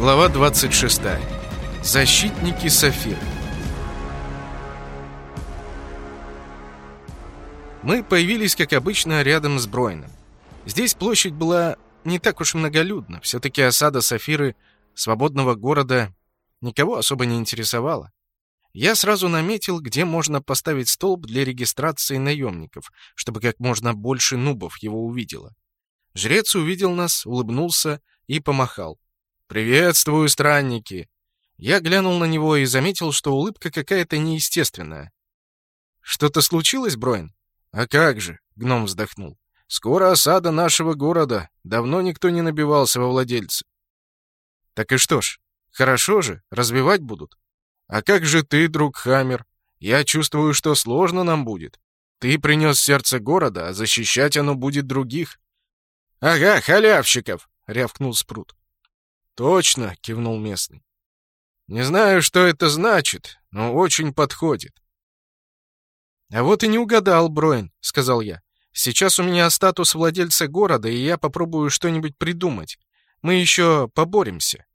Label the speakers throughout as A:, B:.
A: Глава 26. Защитники Сафира. Мы появились, как обычно, рядом с Бройном. Здесь площадь была не так уж многолюдна. Все-таки осада Сафиры, свободного города, никого особо не интересовала. Я сразу наметил, где можно поставить столб для регистрации наемников, чтобы как можно больше нубов его увидело. Жрец увидел нас, улыбнулся и помахал. «Приветствую, странники!» Я глянул на него и заметил, что улыбка какая-то неестественная. «Что-то случилось, Броин?» «А как же!» — гном вздохнул. «Скоро осада нашего города. Давно никто не набивался во владельцы». «Так и что ж, хорошо же, развивать будут». «А как же ты, друг Хаммер? Я чувствую, что сложно нам будет. Ты принес сердце города, а защищать оно будет других». «Ага, халявщиков!» — рявкнул Спрут. «Точно!» — кивнул местный. «Не знаю, что это значит, но очень подходит». «А вот и не угадал, Броин», — сказал я. «Сейчас у меня статус владельца города, и я попробую что-нибудь придумать. Мы еще поборемся».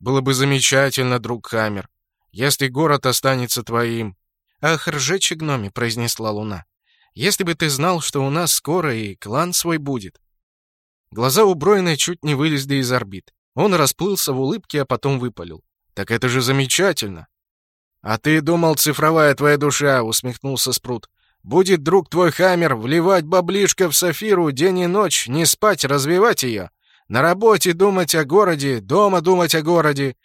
A: «Было бы замечательно, друг Хаммер, если город останется твоим». «Ах, ржечи гноми», — произнесла луна. «Если бы ты знал, что у нас скоро и клан свой будет». Глаза у Бройна чуть не вылезли из орбит. Он расплылся в улыбке, а потом выпалил. «Так это же замечательно!» «А ты думал, цифровая твоя душа?» — усмехнулся Спрут. «Будет друг твой Хаммер вливать баблишко в Сафиру день и ночь, не спать, развивать ее. На работе думать о городе, дома думать о городе».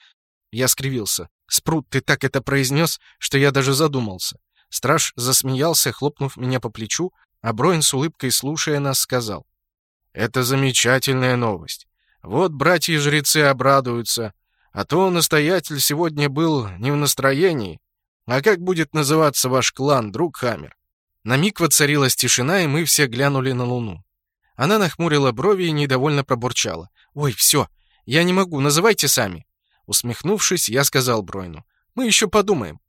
A: Я скривился. «Спрут, ты так это произнес, что я даже задумался». Страж засмеялся, хлопнув меня по плечу, а Броин с улыбкой, слушая нас, сказал. Это замечательная новость. Вот братья-жрецы обрадуются. А то настоятель сегодня был не в настроении. А как будет называться ваш клан, друг Хаммер? На миг воцарилась тишина, и мы все глянули на луну. Она нахмурила брови и недовольно пробурчала. «Ой, все, я не могу, называйте сами». Усмехнувшись, я сказал Бройну. «Мы еще подумаем».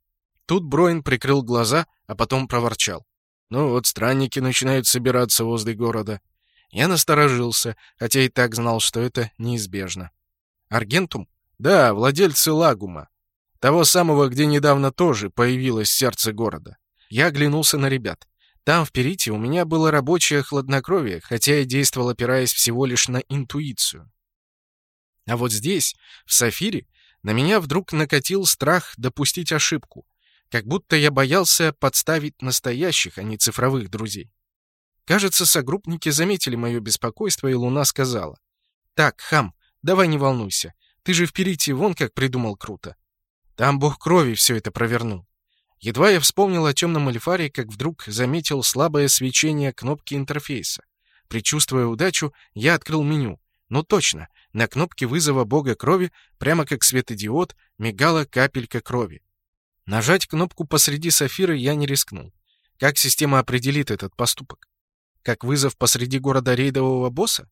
A: Тут Бройн прикрыл глаза, а потом проворчал. «Ну вот странники начинают собираться возле города. Я насторожился, хотя и так знал, что это неизбежно. Аргентум? Да, владельцы Лагума. Того самого, где недавно тоже появилось сердце города. Я оглянулся на ребят. Там, в Перите, у меня было рабочее хладнокровие, хотя я действовал, опираясь всего лишь на интуицию. А вот здесь, в Сафире, на меня вдруг накатил страх допустить ошибку, как будто я боялся подставить настоящих, а не цифровых друзей. Кажется, согруппники заметили мое беспокойство, и Луна сказала. «Так, хам, давай не волнуйся. Ты же в Перите вон как придумал круто. Там бог крови все это провернул». Едва я вспомнил о темном эльфаре, как вдруг заметил слабое свечение кнопки интерфейса. Причувствуя удачу, я открыл меню. Ну точно, на кнопке вызова бога крови, прямо как светодиод, мигала капелька крови. Нажать кнопку посреди сафира я не рискнул. Как система определит этот поступок? Как вызов посреди города рейдового босса?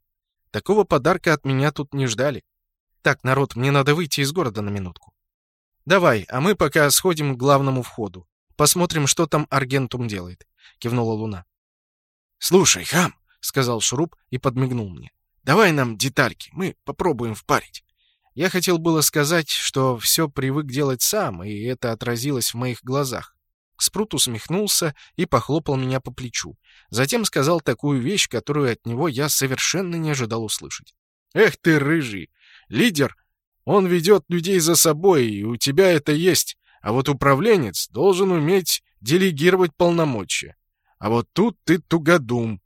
A: Такого подарка от меня тут не ждали. Так, народ, мне надо выйти из города на минутку. Давай, а мы пока сходим к главному входу. Посмотрим, что там Аргентум делает, кивнула Луна. Слушай, хам, сказал Шуруп и подмигнул мне. Давай нам детальки, мы попробуем впарить. Я хотел было сказать, что все привык делать сам, и это отразилось в моих глазах. Спрут усмехнулся и похлопал меня по плечу. Затем сказал такую вещь, которую от него я совершенно не ожидал услышать. «Эх ты, рыжий! Лидер! Он ведет людей за собой, и у тебя это есть. А вот управленец должен уметь делегировать полномочия. А вот тут ты тугодум.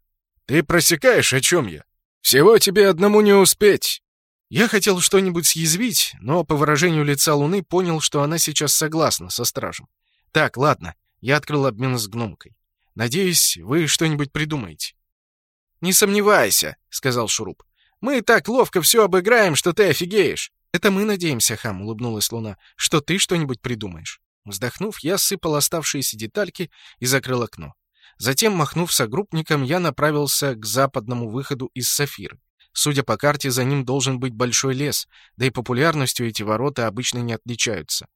A: Ты просекаешь, о чем я? Всего тебе одному не успеть!» Я хотел что-нибудь съязвить, но по выражению лица Луны понял, что она сейчас согласна со стражем. «Так, ладно, я открыл обмен с гномкой. Надеюсь, вы что-нибудь придумаете. «Не сомневайся», — сказал Шуруп. «Мы так ловко все обыграем, что ты офигеешь». «Это мы надеемся, хам», — улыбнулась Луна, — «что ты что-нибудь придумаешь». Вздохнув, я сыпал оставшиеся детальки и закрыл окно. Затем, махнув согруппником, я направился к западному выходу из Сафиры. Судя по карте, за ним должен быть большой лес, да и популярностью эти ворота обычно не отличаются.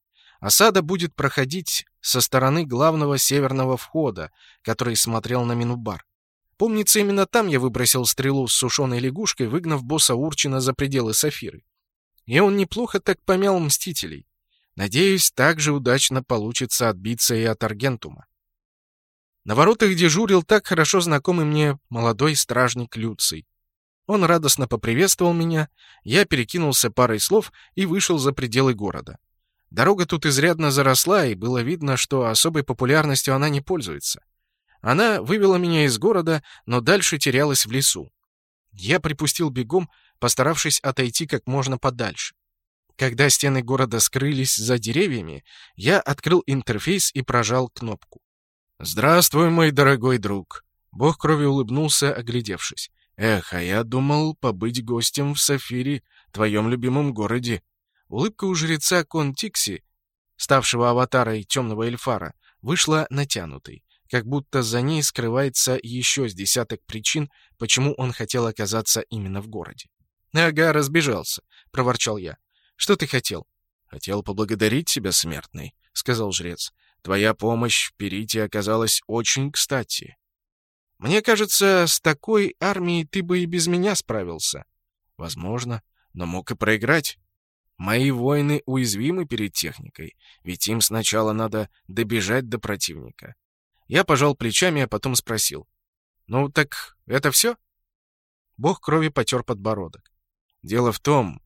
A: Осада будет проходить со стороны главного северного входа, который смотрел на Минубар. Помнится, именно там я выбросил стрелу с сушеной лягушкой, выгнав босса Урчина за пределы Сафиры. И он неплохо так помял Мстителей. Надеюсь, так же удачно получится отбиться и от Аргентума. На воротах дежурил так хорошо знакомый мне молодой стражник Люций. Он радостно поприветствовал меня, я перекинулся парой слов и вышел за пределы города. Дорога тут изрядно заросла, и было видно, что особой популярностью она не пользуется. Она вывела меня из города, но дальше терялась в лесу. Я припустил бегом, постаравшись отойти как можно подальше. Когда стены города скрылись за деревьями, я открыл интерфейс и прожал кнопку. «Здравствуй, мой дорогой друг!» Бог крови улыбнулся, оглядевшись. «Эх, а я думал побыть гостем в Сафире, твоем любимом городе». Улыбка у жреца Контикси, ставшего аватарой темного эльфара, вышла натянутой, как будто за ней скрывается еще с десяток причин, почему он хотел оказаться именно в городе. «Ага, разбежался», — проворчал я. «Что ты хотел?» «Хотел поблагодарить тебя, смертный», — сказал жрец. Твоя помощь в Перите оказалась очень кстати. Мне кажется, с такой армией ты бы и без меня справился. Возможно, но мог и проиграть. Мои воины уязвимы перед техникой, ведь им сначала надо добежать до противника. Я пожал плечами, а потом спросил. «Ну, так это все?» Бог крови потер подбородок. «Дело в том,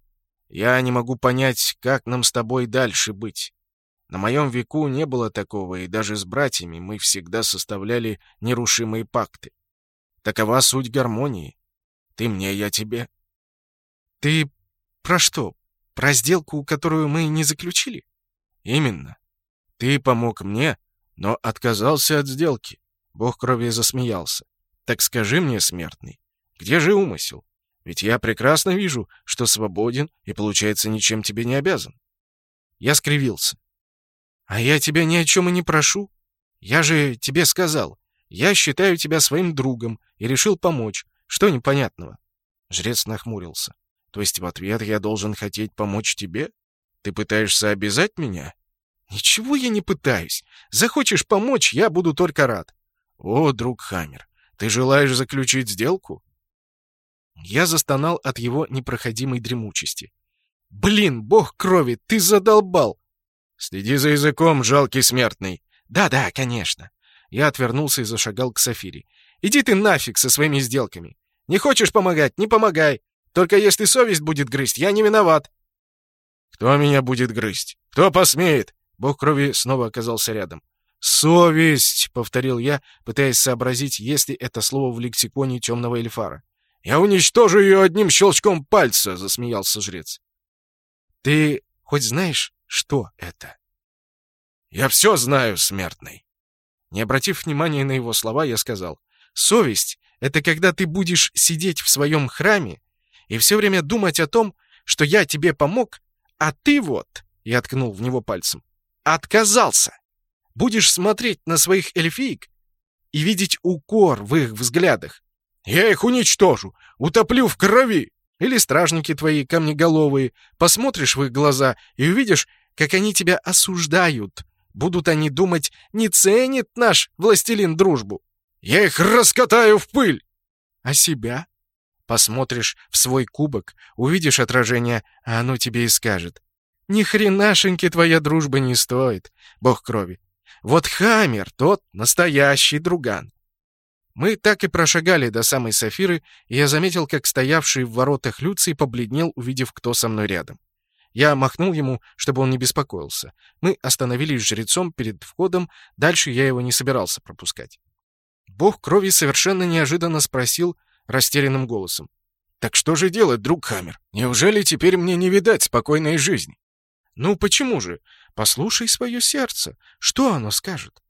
A: я не могу понять, как нам с тобой дальше быть. На моем веку не было такого, и даже с братьями мы всегда составляли нерушимые пакты. Такова суть гармонии. Ты мне, я тебе. Ты про что? Про сделку, которую мы не заключили? Именно. Ты помог мне, но отказался от сделки. Бог крови засмеялся. Так скажи мне, смертный, где же умысел? Ведь я прекрасно вижу, что свободен и, получается, ничем тебе не обязан. Я скривился. «А я тебя ни о чем и не прошу. Я же тебе сказал. Я считаю тебя своим другом и решил помочь. Что непонятного?» Жрец нахмурился. «То есть в ответ я должен хотеть помочь тебе? Ты пытаешься обязать меня?» «Ничего я не пытаюсь. Захочешь помочь, я буду только рад». «О, друг Хаммер, ты желаешь заключить сделку?» Я застонал от его непроходимой дремучести. «Блин, бог крови, ты задолбал! «Следи за языком, жалкий смертный!» «Да-да, конечно!» Я отвернулся и зашагал к Сафире. «Иди ты нафиг со своими сделками! Не хочешь помогать — не помогай! Только если совесть будет грызть, я не виноват!» «Кто меня будет грызть? Кто посмеет?» Бог крови снова оказался рядом. «Совесть!» — повторил я, пытаясь сообразить, есть ли это слово в лексиконе темного эльфара. «Я уничтожу ее одним щелчком пальца!» — засмеялся жрец. «Ты хоть знаешь, что это? «Я все знаю, смертный!» Не обратив внимания на его слова, я сказал, «Совесть — это когда ты будешь сидеть в своем храме и все время думать о том, что я тебе помог, а ты вот, — я ткнул в него пальцем, — отказался. Будешь смотреть на своих эльфиек и видеть укор в их взглядах. Я их уничтожу, утоплю в крови. Или стражники твои, камнеголовые, посмотришь в их глаза и увидишь, как они тебя осуждают. Будут они думать, не ценит наш властелин дружбу. Я их раскатаю в пыль. А себя? Посмотришь в свой кубок, увидишь отражение, а оно тебе и скажет. Ни хренашеньки твоя дружба не стоит, бог крови. Вот Хаммер, тот настоящий друган. Мы так и прошагали до самой Сафиры, и я заметил, как стоявший в воротах Люций побледнел, увидев, кто со мной рядом. Я махнул ему, чтобы он не беспокоился. Мы остановились с жрецом перед входом, дальше я его не собирался пропускать. Бог крови совершенно неожиданно спросил растерянным голосом. «Так что же делать, друг Хаммер? Неужели теперь мне не видать спокойной жизни?» «Ну почему же? Послушай свое сердце. Что оно скажет?»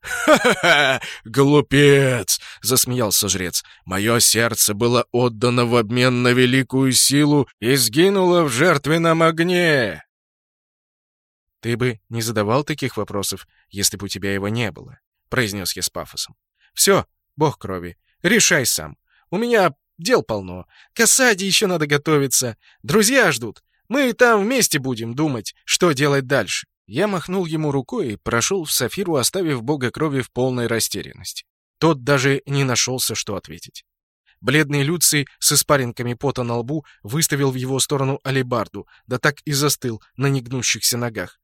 B: «Ха-ха-ха! Глупец!» — засмеялся жрец. «Мое сердце было отдано в обмен на великую силу и сгинуло в жертвенном огне!»
A: «Ты бы не задавал таких вопросов, если бы у тебя его не было», — произнес я с пафосом. «Все, бог крови, решай сам. У меня дел полно. К осаде еще надо готовиться. Друзья ждут. Мы там вместе будем думать, что делать дальше». Я махнул ему рукой и прошел в Сафиру, оставив бога крови в полной растерянности. Тот даже не нашелся, что ответить. Бледный Люций с испаринками пота на лбу выставил в его сторону алебарду, да так и застыл на негнущихся ногах.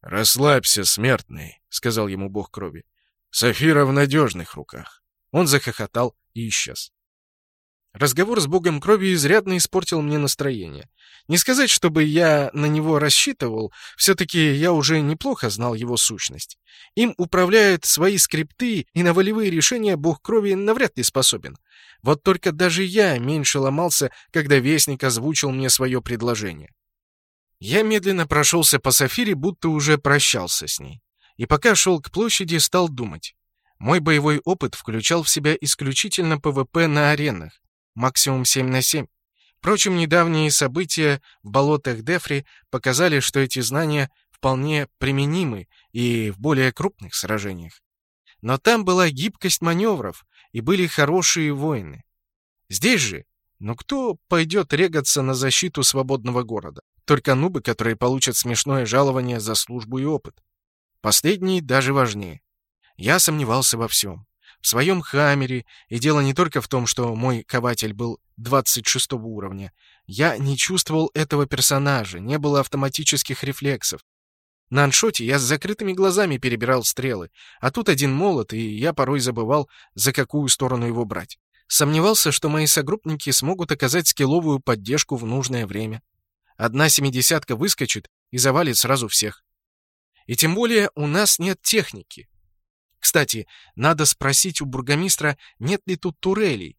B: «Расслабься, смертный», — сказал ему бог крови. «Сафира в надежных руках».
A: Он захохотал и исчез. Разговор с богом крови изрядно испортил мне настроение. Не сказать, чтобы я на него рассчитывал, все-таки я уже неплохо знал его сущность. Им управляют свои скрипты, и на волевые решения бог крови навряд ли способен. Вот только даже я меньше ломался, когда Вестник озвучил мне свое предложение. Я медленно прошелся по Сафире, будто уже прощался с ней. И пока шел к площади, стал думать. Мой боевой опыт включал в себя исключительно PvP на аренах, максимум 7 на 7. Впрочем, недавние события в болотах Дефри показали, что эти знания вполне применимы и в более крупных сражениях. Но там была гибкость маневров, и были хорошие воины. Здесь же, ну кто пойдет регаться на защиту свободного города? Только нубы, которые получат смешное жалование за службу и опыт. Последний даже важнее. Я сомневался во всем в своем хаммере, и дело не только в том, что мой кователь был 26 уровня. Я не чувствовал этого персонажа, не было автоматических рефлексов. На аншоте я с закрытыми глазами перебирал стрелы, а тут один молот, и я порой забывал, за какую сторону его брать. Сомневался, что мои согруппники смогут оказать скилловую поддержку в нужное время. Одна семидесятка выскочит и завалит сразу всех. И тем более у нас нет техники. Кстати, надо спросить у бургомистра, нет ли тут турелей.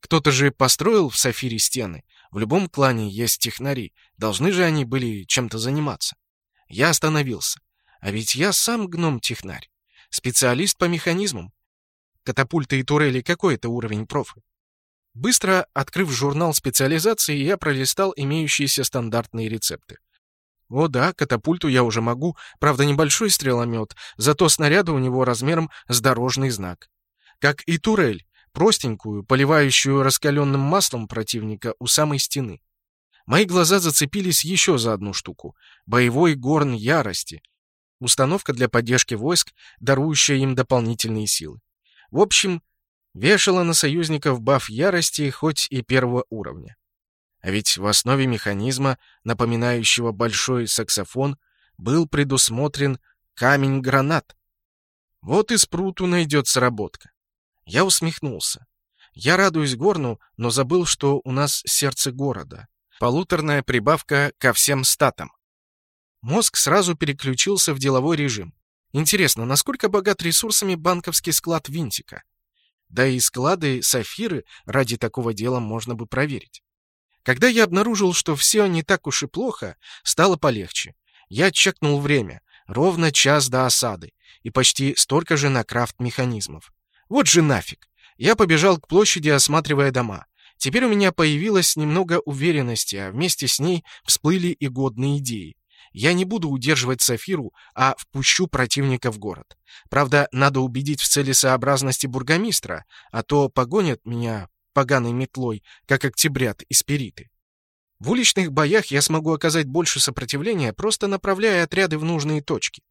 A: Кто-то же построил в Сафире стены. В любом клане есть технари. Должны же они были чем-то заниматься. Я остановился. А ведь я сам гном-технарь. Специалист по механизмам. Катапульты и турели какой это уровень профы? Быстро открыв журнал специализации, я пролистал имеющиеся стандартные рецепты. О да, катапульту я уже могу, правда небольшой стреломет, зато снаряды у него размером с дорожный знак. Как и турель, простенькую, поливающую раскаленным маслом противника у самой стены. Мои глаза зацепились еще за одну штуку — боевой горн ярости. Установка для поддержки войск, дарующая им дополнительные силы. В общем, вешала на союзников баф ярости хоть и первого уровня. А ведь в основе механизма, напоминающего большой саксофон, был предусмотрен камень-гранат. Вот и спруту найдет сработка. Я усмехнулся. Я радуюсь горну, но забыл, что у нас сердце города. Полуторная прибавка ко всем статам. Мозг сразу переключился в деловой режим. Интересно, насколько богат ресурсами банковский склад Винтика? Да и склады Сафиры ради такого дела можно бы проверить. Когда я обнаружил, что все не так уж и плохо, стало полегче. Я чекнул время. Ровно час до осады. И почти столько же на крафт механизмов. Вот же нафиг. Я побежал к площади, осматривая дома. Теперь у меня появилось немного уверенности, а вместе с ней всплыли и годные идеи. Я не буду удерживать Сафиру, а впущу противника в город. Правда, надо убедить в целесообразности бургомистра, а то погонят меня поганой метлой, как октябрят и спириты. В уличных боях я смогу оказать больше сопротивления, просто направляя отряды в нужные точки.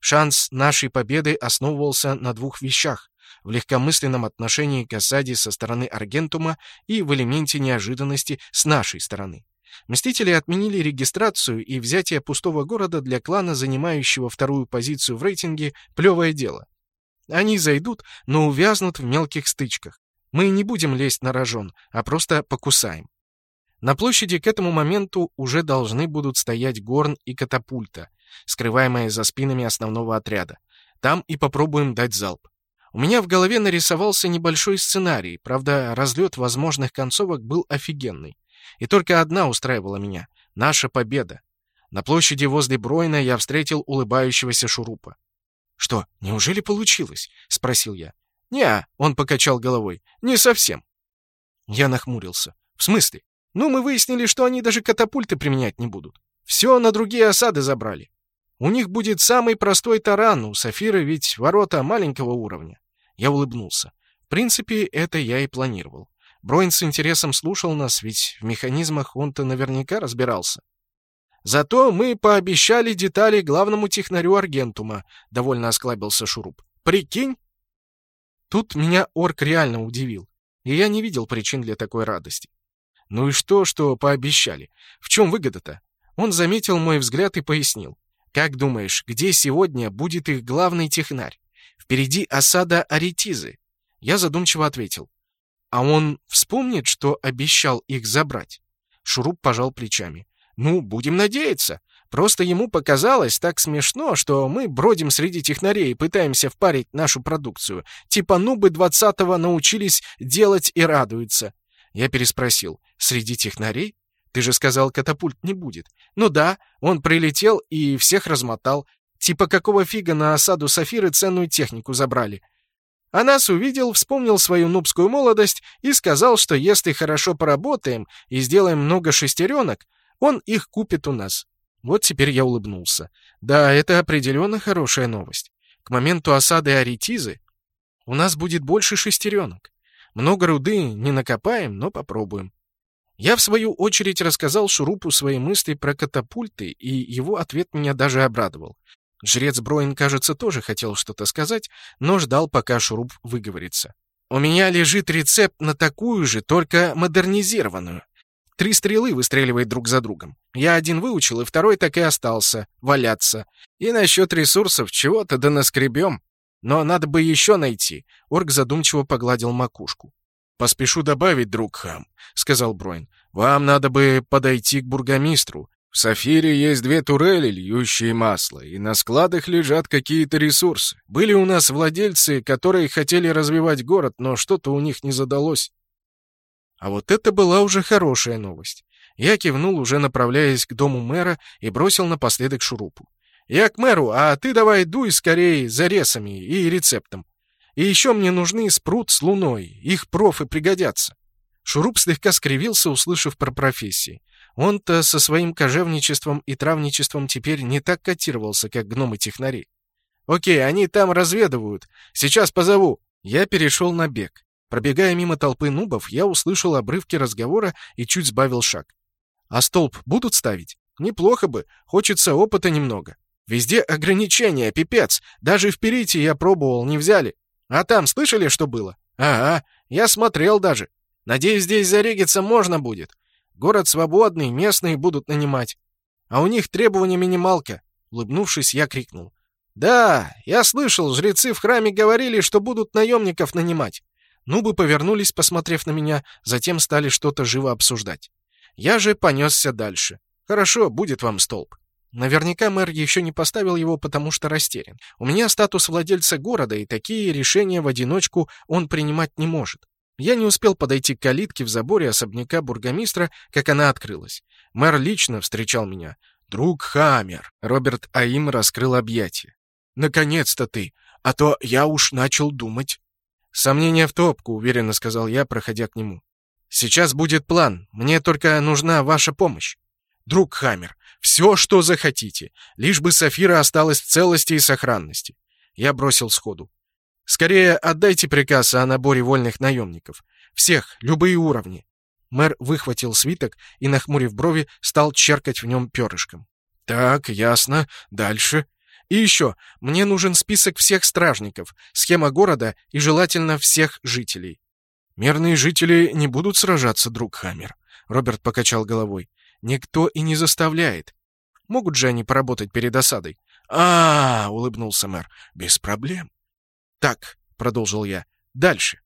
A: Шанс нашей победы основывался на двух вещах — в легкомысленном отношении к осаде со стороны Аргентума и в элементе неожиданности с нашей стороны. Мстители отменили регистрацию и взятие пустого города для клана, занимающего вторую позицию в рейтинге, плевое дело. Они зайдут, но увязнут в мелких стычках. Мы не будем лезть на рожон, а просто покусаем. На площади к этому моменту уже должны будут стоять горн и катапульта, скрываемые за спинами основного отряда. Там и попробуем дать залп. У меня в голове нарисовался небольшой сценарий, правда, разлет возможных концовок был офигенный. И только одна устраивала меня — наша победа. На площади возле Бройна я встретил улыбающегося Шурупа. «Что, неужели получилось?» — спросил я. «Не», — он покачал головой, — «не совсем». Я нахмурился. «В смысле? Ну, мы выяснили, что они даже катапульты применять не будут. Все на другие осады забрали. У них будет самый простой таран, у Сафиры ведь ворота маленького уровня». Я улыбнулся. В принципе, это я и планировал. Бройн с интересом слушал нас, ведь в механизмах он-то наверняка разбирался. «Зато мы пообещали детали главному технарю Аргентума», — довольно осклабился Шуруп. «Прикинь, Тут меня орк реально удивил. И я не видел причин для такой радости. Ну и что, что пообещали? В чем выгода-то? Он заметил мой взгляд и пояснил. Как думаешь, где сегодня будет их главный технарь? Впереди осада Аретизы. Я задумчиво ответил. А он вспомнит, что обещал их забрать? Шуруп пожал плечами. Ну, будем надеяться. Просто ему показалось так смешно, что мы бродим среди технарей и пытаемся впарить нашу продукцию. Типа нубы двадцатого научились делать и радуются. Я переспросил. Среди технарей? Ты же сказал, катапульт не будет. Ну да, он прилетел и всех размотал. Типа какого фига на осаду Сафиры ценную технику забрали? А нас увидел, вспомнил свою нубскую молодость и сказал, что если хорошо поработаем и сделаем много шестеренок, он их купит у нас. Вот теперь я улыбнулся. Да, это определенно хорошая новость. К моменту осады Аретизы у нас будет больше шестеренок. Много руды не накопаем, но попробуем. Я, в свою очередь, рассказал Шурупу свои мысли про катапульты, и его ответ меня даже обрадовал. Жрец Броин, кажется, тоже хотел что-то сказать, но ждал, пока Шуруп выговорится. «У меня лежит рецепт на такую же, только модернизированную. Три стрелы выстреливает друг за другом. Я один выучил, и второй так и остался, валяться. И насчет ресурсов чего-то да наскребем. Но надо бы еще найти». Орк задумчиво погладил макушку. «Поспешу добавить, друг Хам», — сказал Броин. «Вам надо бы подойти к бургомистру. В Сафире есть две турели, льющие масло, и на складах лежат какие-то ресурсы. Были у нас владельцы, которые хотели развивать город, но что-то у них не задалось. А вот это была уже хорошая новость. Я кивнул, уже направляясь к дому мэра, и бросил напоследок шурупу. «Я к мэру, а ты давай дуй скорее за ресами и рецептом. И еще мне нужны спрут с луной, их профы пригодятся». Шуруп слегка скривился, услышав про профессии. Он-то со своим кожевничеством и травничеством теперь не так котировался, как гномы-технари. «Окей, они там разведывают. Сейчас позову». Я перешел на бег. Пробегая мимо толпы нубов, я услышал обрывки разговора и чуть сбавил шаг. «А столб будут ставить? Неплохо бы. Хочется опыта немного. Везде ограничения, пипец. Даже в Перите я пробовал, не взяли. А там слышали, что было? Ага, я смотрел даже. Надеюсь, здесь зарегиться можно будет. Город свободный, местные будут нанимать. А у них требования минималка. Улыбнувшись, я крикнул. «Да, я слышал, жрецы в храме говорили, что будут наемников нанимать». Нубы повернулись, посмотрев на меня, затем стали что-то живо обсуждать. Я же понесся дальше. «Хорошо, будет вам столб». Наверняка мэр еще не поставил его, потому что растерян. У меня статус владельца города, и такие решения в одиночку он принимать не может. Я не успел подойти к калитке в заборе особняка бургомистра, как она открылась. Мэр лично встречал меня. «Друг Хаммер!» Роберт Аим раскрыл объятия. «Наконец-то ты! А то я уж начал думать!» «Сомнение в топку», — уверенно сказал я, проходя к нему. «Сейчас будет план. Мне только нужна ваша помощь». «Друг Хаммер, все, что захотите, лишь бы Сафира осталась в целости и сохранности». Я бросил сходу. Скорее, отдайте приказ о наборе вольных наемников. Всех, любые уровни. Мэр выхватил свиток и, нахмурив брови, стал черкать в нем перышком. «Так, ясно. Дальше. И еще, мне нужен список всех стражников, схема города и, желательно, всех жителей». «Мирные жители не будут сражаться, друг Хаммер», — Роберт покачал головой. «Никто и не заставляет. Могут же они поработать перед осадой?» «А, -а, -а улыбнулся мэр, — без проблем. «Так», — продолжил я, — «дальше.